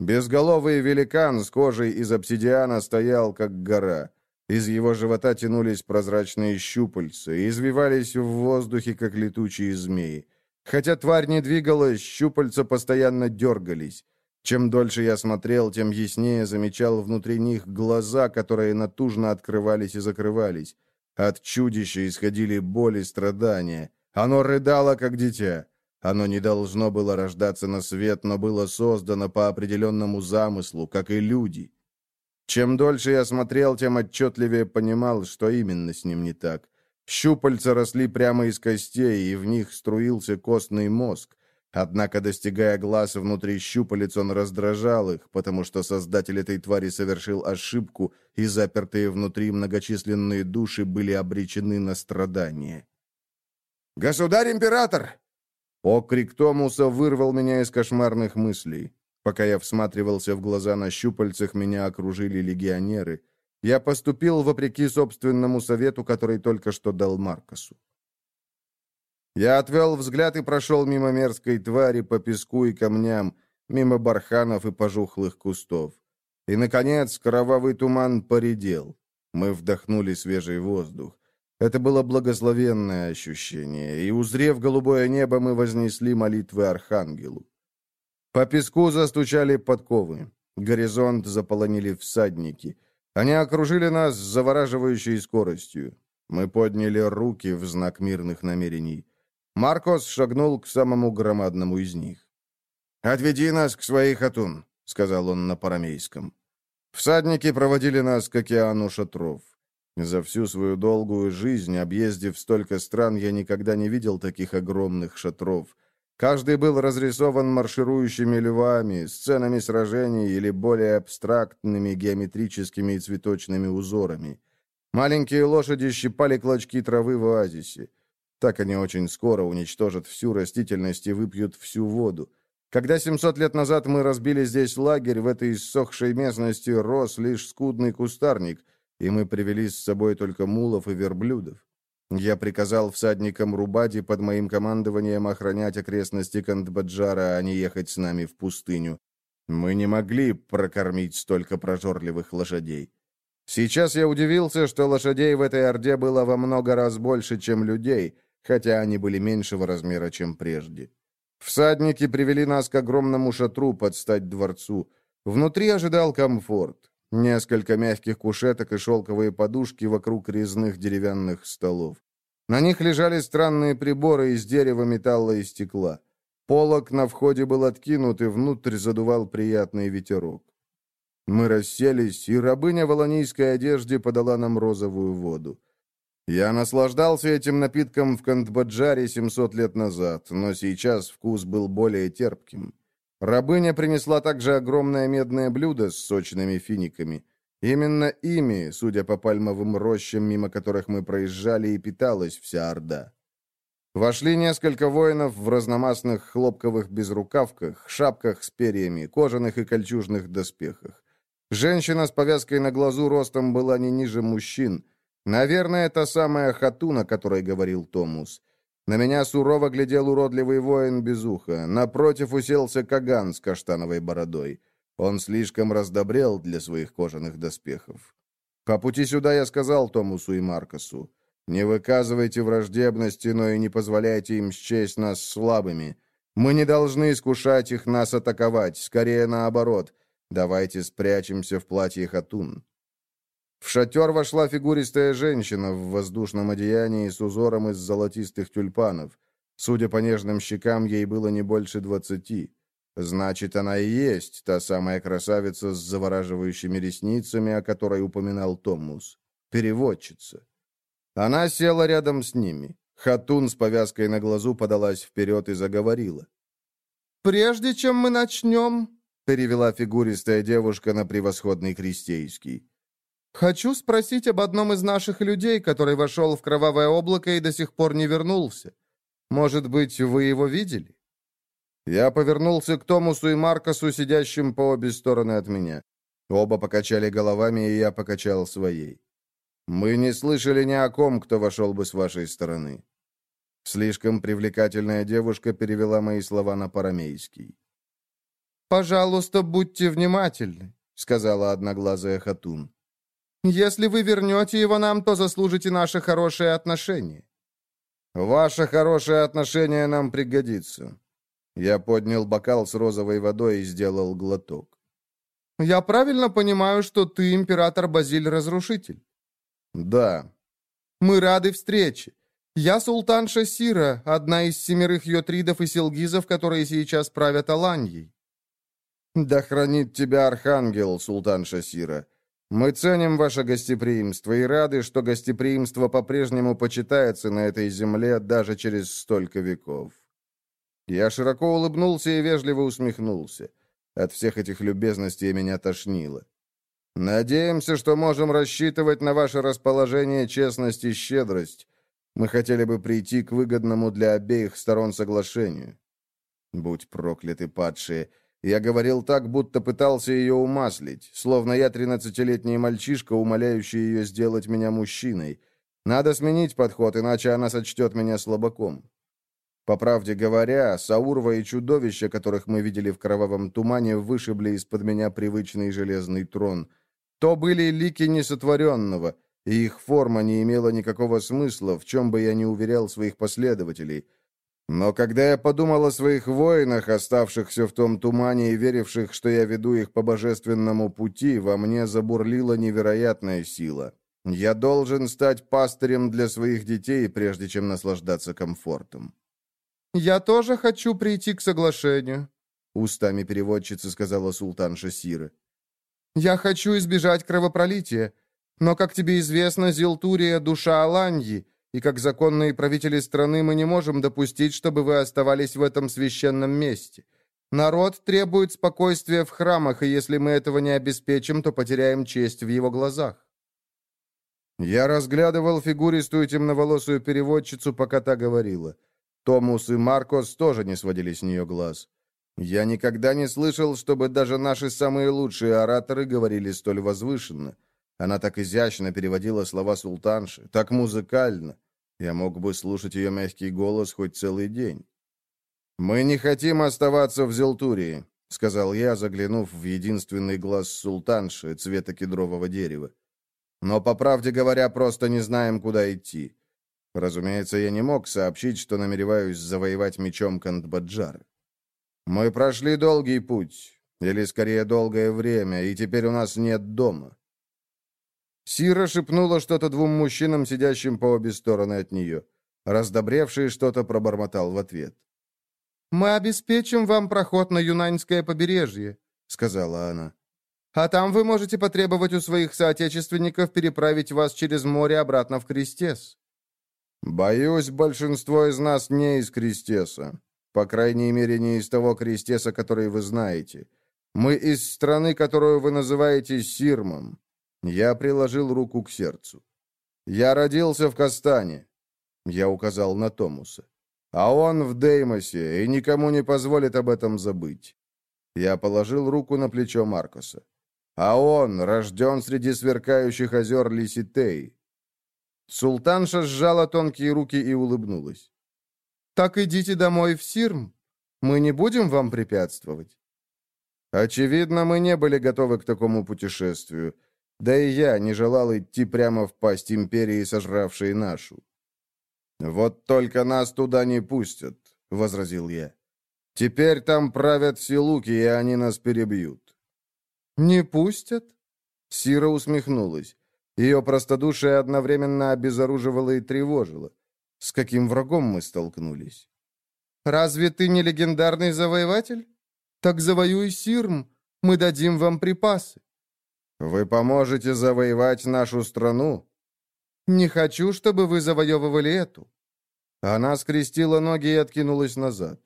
Безголовый великан с кожей из обсидиана стоял, как гора. Из его живота тянулись прозрачные щупальца и извивались в воздухе, как летучие змеи. Хотя тварь не двигалась, щупальца постоянно дергались. Чем дольше я смотрел, тем яснее замечал внутри них глаза, которые натужно открывались и закрывались. От чудища исходили боль и страдания. Оно рыдало, как дитя. Оно не должно было рождаться на свет, но было создано по определенному замыслу, как и люди. Чем дольше я смотрел, тем отчетливее понимал, что именно с ним не так. Щупальца росли прямо из костей, и в них струился костный мозг. Однако, достигая глаз внутри щупалец, он раздражал их, потому что создатель этой твари совершил ошибку, и запертые внутри многочисленные души были обречены на страдания. «Государь-император!» Окрик Томуса вырвал меня из кошмарных мыслей. Пока я всматривался в глаза на щупальцах, меня окружили легионеры. Я поступил вопреки собственному совету, который только что дал Маркосу. Я отвел взгляд и прошел мимо мерзкой твари по песку и камням, мимо барханов и пожухлых кустов. И, наконец, кровавый туман поредел. Мы вдохнули свежий воздух. Это было благословенное ощущение, и, узрев голубое небо, мы вознесли молитвы Архангелу. По песку застучали подковы. Горизонт заполонили всадники. Они окружили нас завораживающей скоростью. Мы подняли руки в знак мирных намерений. Маркос шагнул к самому громадному из них. «Отведи нас к своей хатун», — сказал он на парамейском. Всадники проводили нас к океану шатров. За всю свою долгую жизнь, объездив столько стран, я никогда не видел таких огромных шатров. Каждый был разрисован марширующими львами, сценами сражений или более абстрактными геометрическими и цветочными узорами. Маленькие лошади щипали клочки травы в оазисе. Так они очень скоро уничтожат всю растительность и выпьют всю воду. Когда 700 лет назад мы разбили здесь лагерь, в этой иссохшей местности рос лишь скудный кустарник, и мы привели с собой только мулов и верблюдов. Я приказал всадникам Рубади под моим командованием охранять окрестности Кандбаджара, а не ехать с нами в пустыню. Мы не могли прокормить столько прожорливых лошадей. Сейчас я удивился, что лошадей в этой орде было во много раз больше, чем людей, хотя они были меньшего размера, чем прежде. Всадники привели нас к огромному шатру под стать дворцу. Внутри ожидал комфорт. Несколько мягких кушеток и шелковые подушки вокруг резных деревянных столов. На них лежали странные приборы из дерева, металла и стекла. Полок на входе был откинут, и внутрь задувал приятный ветерок. Мы расселись, и рабыня в волонийской одежде подала нам розовую воду. Я наслаждался этим напитком в Кандбаджаре 700 лет назад, но сейчас вкус был более терпким. Рабыня принесла также огромное медное блюдо с сочными финиками. Именно ими, судя по пальмовым рощам, мимо которых мы проезжали, и питалась вся Орда. Вошли несколько воинов в разномастных хлопковых безрукавках, шапках с перьями, кожаных и кольчужных доспехах. Женщина с повязкой на глазу ростом была не ниже мужчин, Наверное, это самая хатуна, о которой говорил Томус. На меня сурово глядел уродливый воин без уха. Напротив уселся Каган с каштановой бородой. Он слишком раздобрел для своих кожаных доспехов. По пути сюда я сказал Томусу и Маркосу, «Не выказывайте враждебности, но и не позволяйте им счесть нас слабыми. Мы не должны искушать их нас атаковать, скорее наоборот. Давайте спрячемся в платье хатун». В шатер вошла фигуристая женщина в воздушном одеянии с узором из золотистых тюльпанов. Судя по нежным щекам, ей было не больше двадцати. Значит, она и есть та самая красавица с завораживающими ресницами, о которой упоминал Томмус. Переводчица. Она села рядом с ними. Хатун с повязкой на глазу подалась вперед и заговорила. «Прежде чем мы начнем», — перевела фигуристая девушка на превосходный крестейский, Хочу спросить об одном из наших людей, который вошел в кровавое облако и до сих пор не вернулся. Может быть, вы его видели?» Я повернулся к Томусу и Маркосу, сидящим по обе стороны от меня. Оба покачали головами, и я покачал своей. «Мы не слышали ни о ком, кто вошел бы с вашей стороны». Слишком привлекательная девушка перевела мои слова на парамейский. «Пожалуйста, будьте внимательны», — сказала одноглазая Хатун. Если вы вернете его нам, то заслужите наше хорошее отношение». «Ваше хорошее отношение нам пригодится». Я поднял бокал с розовой водой и сделал глоток. «Я правильно понимаю, что ты император Базиль-Разрушитель?» «Да». «Мы рады встрече. Я султан Шасира, одна из семерых йотридов и селгизов, которые сейчас правят Аланьей». «Да хранит тебя Архангел, султан Шасира. Мы ценим ваше гостеприимство и рады, что гостеприимство по-прежнему почитается на этой земле даже через столько веков». Я широко улыбнулся и вежливо усмехнулся. От всех этих любезностей меня тошнило. «Надеемся, что можем рассчитывать на ваше расположение, честность и щедрость. Мы хотели бы прийти к выгодному для обеих сторон соглашению». Будь прокляты падшие. Я говорил так, будто пытался ее умаслить, словно я тринадцатилетний мальчишка, умоляющий ее сделать меня мужчиной. Надо сменить подход, иначе она сочтет меня слабаком. По правде говоря, Саурва и чудовища, которых мы видели в кровавом тумане, вышибли из-под меня привычный железный трон. То были лики несотворенного, и их форма не имела никакого смысла, в чем бы я ни уверял своих последователей. Но когда я подумал о своих воинах, оставшихся в том тумане и веривших, что я веду их по божественному пути, во мне забурлила невероятная сила. Я должен стать пастырем для своих детей, прежде чем наслаждаться комфортом. «Я тоже хочу прийти к соглашению», — устами переводчицы сказала султан Шасира. «Я хочу избежать кровопролития, но, как тебе известно, Зилтурия — душа Аланьи, и как законные правители страны мы не можем допустить, чтобы вы оставались в этом священном месте. Народ требует спокойствия в храмах, и если мы этого не обеспечим, то потеряем честь в его глазах». Я разглядывал фигуристую темноволосую переводчицу, пока та говорила — Томус и Маркос тоже не сводили с нее глаз. Я никогда не слышал, чтобы даже наши самые лучшие ораторы говорили столь возвышенно. Она так изящно переводила слова султанши, так музыкально. Я мог бы слушать ее мягкий голос хоть целый день. «Мы не хотим оставаться в Зелтурии», — сказал я, заглянув в единственный глаз султанши цвета кедрового дерева. «Но, по правде говоря, просто не знаем, куда идти. Разумеется, я не мог сообщить, что намереваюсь завоевать мечом Кандбаджар. Мы прошли долгий путь, или скорее долгое время, и теперь у нас нет дома. Сира шепнула что-то двум мужчинам, сидящим по обе стороны от нее. Раздобревший что-то пробормотал в ответ. «Мы обеспечим вам проход на Юнаньское побережье», — сказала она. «А там вы можете потребовать у своих соотечественников переправить вас через море обратно в Крестес». «Боюсь, большинство из нас не из Крестеса. По крайней мере, не из того Крестеса, который вы знаете. Мы из страны, которую вы называете Сирмом». Я приложил руку к сердцу. «Я родился в Кастане», — я указал на Томуса. «А он в Деймосе, и никому не позволит об этом забыть». Я положил руку на плечо Маркоса. «А он рожден среди сверкающих озер Лиситей, Султанша сжала тонкие руки и улыбнулась. «Так идите домой в Сирм. Мы не будем вам препятствовать». Очевидно, мы не были готовы к такому путешествию. Да и я не желал идти прямо в пасть империи, сожравшей нашу. «Вот только нас туда не пустят», — возразил я. «Теперь там правят силуки, и они нас перебьют». «Не пустят?» Сира усмехнулась. Ее простодушие одновременно обезоруживало и тревожило. С каким врагом мы столкнулись? «Разве ты не легендарный завоеватель? Так завоюй Сирм, мы дадим вам припасы». «Вы поможете завоевать нашу страну?» «Не хочу, чтобы вы завоевывали эту». Она скрестила ноги и откинулась назад.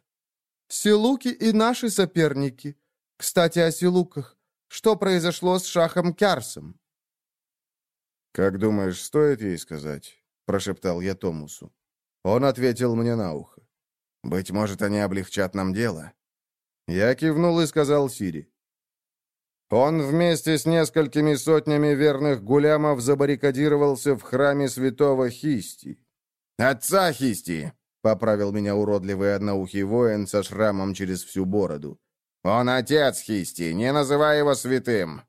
«Силуки и наши соперники. Кстати, о Силуках. Что произошло с Шахом Кярсом?» «Как думаешь, стоит ей сказать?» — прошептал я Томусу. Он ответил мне на ухо. «Быть может, они облегчат нам дело». Я кивнул и сказал Сири. Он вместе с несколькими сотнями верных гулямов забаррикадировался в храме святого Хисти. «Отца Хисти!» — поправил меня уродливый одноухий воин со шрамом через всю бороду. «Он отец Хисти, не называй его святым!»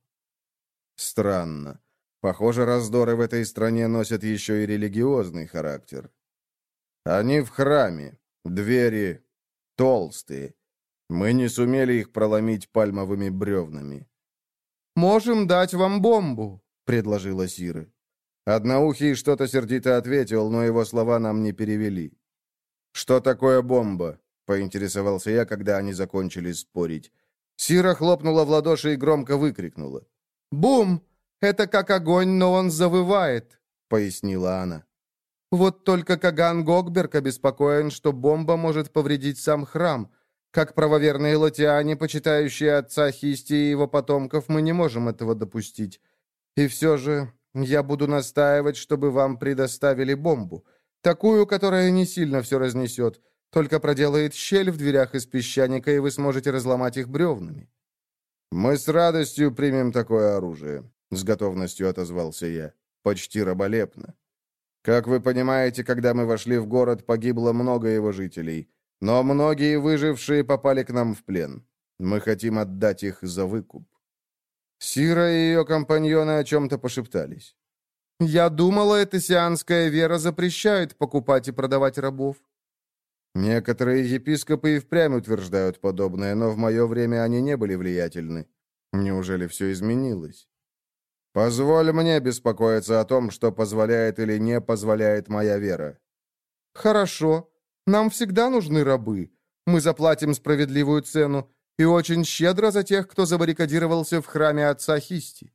Странно. Похоже, раздоры в этой стране носят еще и религиозный характер. Они в храме, двери толстые, Мы не сумели их проломить пальмовыми бревнами. «Можем дать вам бомбу», — предложила Сира. Одноухий что-то сердито ответил, но его слова нам не перевели. «Что такое бомба?» — поинтересовался я, когда они закончили спорить. Сира хлопнула в ладоши и громко выкрикнула. «Бум! Это как огонь, но он завывает», — пояснила она. «Вот только Каган Гогберг обеспокоен, что бомба может повредить сам храм. Как правоверные латиане, почитающие отца Хисти и его потомков, мы не можем этого допустить. И все же я буду настаивать, чтобы вам предоставили бомбу. Такую, которая не сильно все разнесет, только проделает щель в дверях из песчаника, и вы сможете разломать их бревнами». «Мы с радостью примем такое оружие», — с готовностью отозвался я. «Почти раболепно. Как вы понимаете, когда мы вошли в город, погибло много его жителей, но многие выжившие попали к нам в плен. Мы хотим отдать их за выкуп». Сира и ее компаньоны о чем-то пошептались. «Я думала, эта сианская вера запрещает покупать и продавать рабов». Некоторые епископы и впрямь утверждают подобное, но в мое время они не были влиятельны. Неужели все изменилось? Позволь мне беспокоиться о том, что позволяет или не позволяет моя вера. Хорошо. Нам всегда нужны рабы. Мы заплатим справедливую цену и очень щедро за тех, кто забаррикадировался в храме отца Хисти.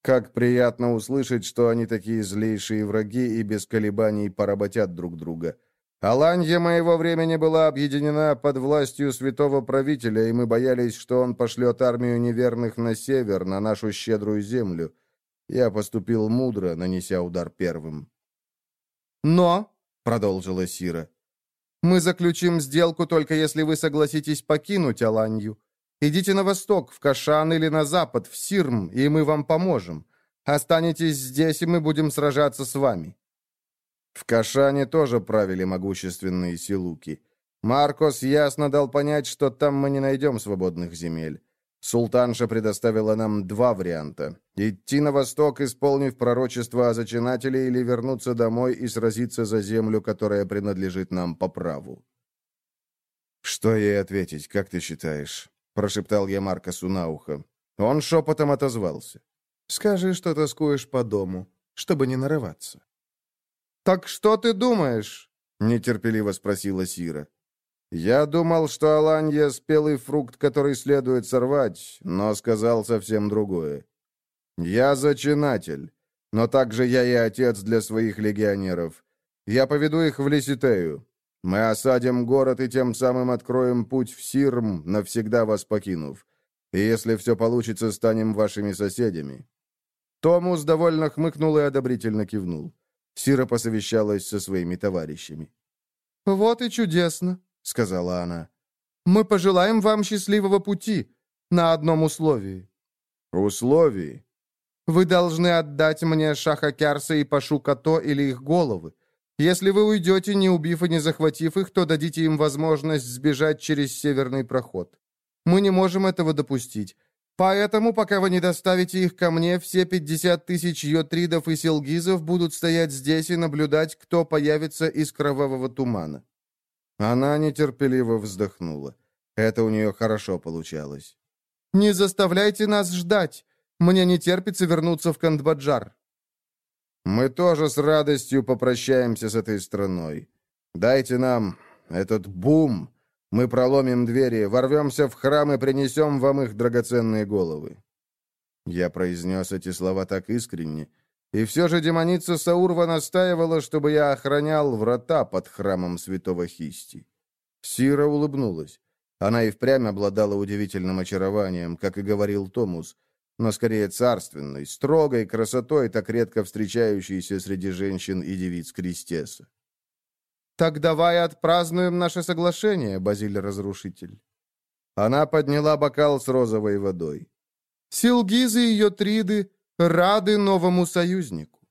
Как приятно услышать, что они такие злейшие враги и без колебаний поработят друг друга. Аланья моего времени была объединена под властью святого правителя, и мы боялись, что он пошлет армию неверных на север, на нашу щедрую землю. Я поступил мудро, нанеся удар первым. «Но», — продолжила Сира, — «мы заключим сделку только если вы согласитесь покинуть Аланью. Идите на восток, в Кашан или на запад, в Сирм, и мы вам поможем. Останетесь здесь, и мы будем сражаться с вами». В Кашане тоже правили могущественные силуки. Маркос ясно дал понять, что там мы не найдем свободных земель. Султанша предоставила нам два варианта. Идти на восток, исполнив пророчество о зачинателе, или вернуться домой и сразиться за землю, которая принадлежит нам по праву. «Что ей ответить, как ты считаешь?» — прошептал я Маркосу на ухо. Он шепотом отозвался. «Скажи, что тоскуешь по дому, чтобы не нарываться». «Так что ты думаешь?» — нетерпеливо спросила Сира. «Я думал, что Аланья — спелый фрукт, который следует сорвать, но сказал совсем другое. Я зачинатель, но также я и отец для своих легионеров. Я поведу их в Лиситею. Мы осадим город и тем самым откроем путь в Сирм, навсегда вас покинув. И если все получится, станем вашими соседями». Томус довольно хмыкнул и одобрительно кивнул. Сира посовещалась со своими товарищами. «Вот и чудесно», — сказала она. «Мы пожелаем вам счастливого пути на одном условии». «Условии?» «Вы должны отдать мне Шаха Кярса и Пашу Като или их головы. Если вы уйдете, не убив и не захватив их, то дадите им возможность сбежать через северный проход. Мы не можем этого допустить. Поэтому, пока вы не доставите их ко мне, все пятьдесят тысяч йотридов и селгизов будут стоять здесь и наблюдать, кто появится из кровавого тумана». Она нетерпеливо вздохнула. Это у нее хорошо получалось. «Не заставляйте нас ждать. Мне не терпится вернуться в Кандбаджар». «Мы тоже с радостью попрощаемся с этой страной. Дайте нам этот бум, мы проломим двери, ворвемся в храм и принесем вам их драгоценные головы». Я произнес эти слова так искренне, и все же демоница Саурва настаивала, чтобы я охранял врата под храмом святого Хисти. Сира улыбнулась. Она и впрямь обладала удивительным очарованием, как и говорил Томус, но скорее царственной, строгой красотой, так редко встречающейся среди женщин и девиц Крестеса. «Так давай отпразднуем наше соглашение, Базиль-разрушитель». Она подняла бокал с розовой водой. «Силгизы и ее триды рады новому союзнику».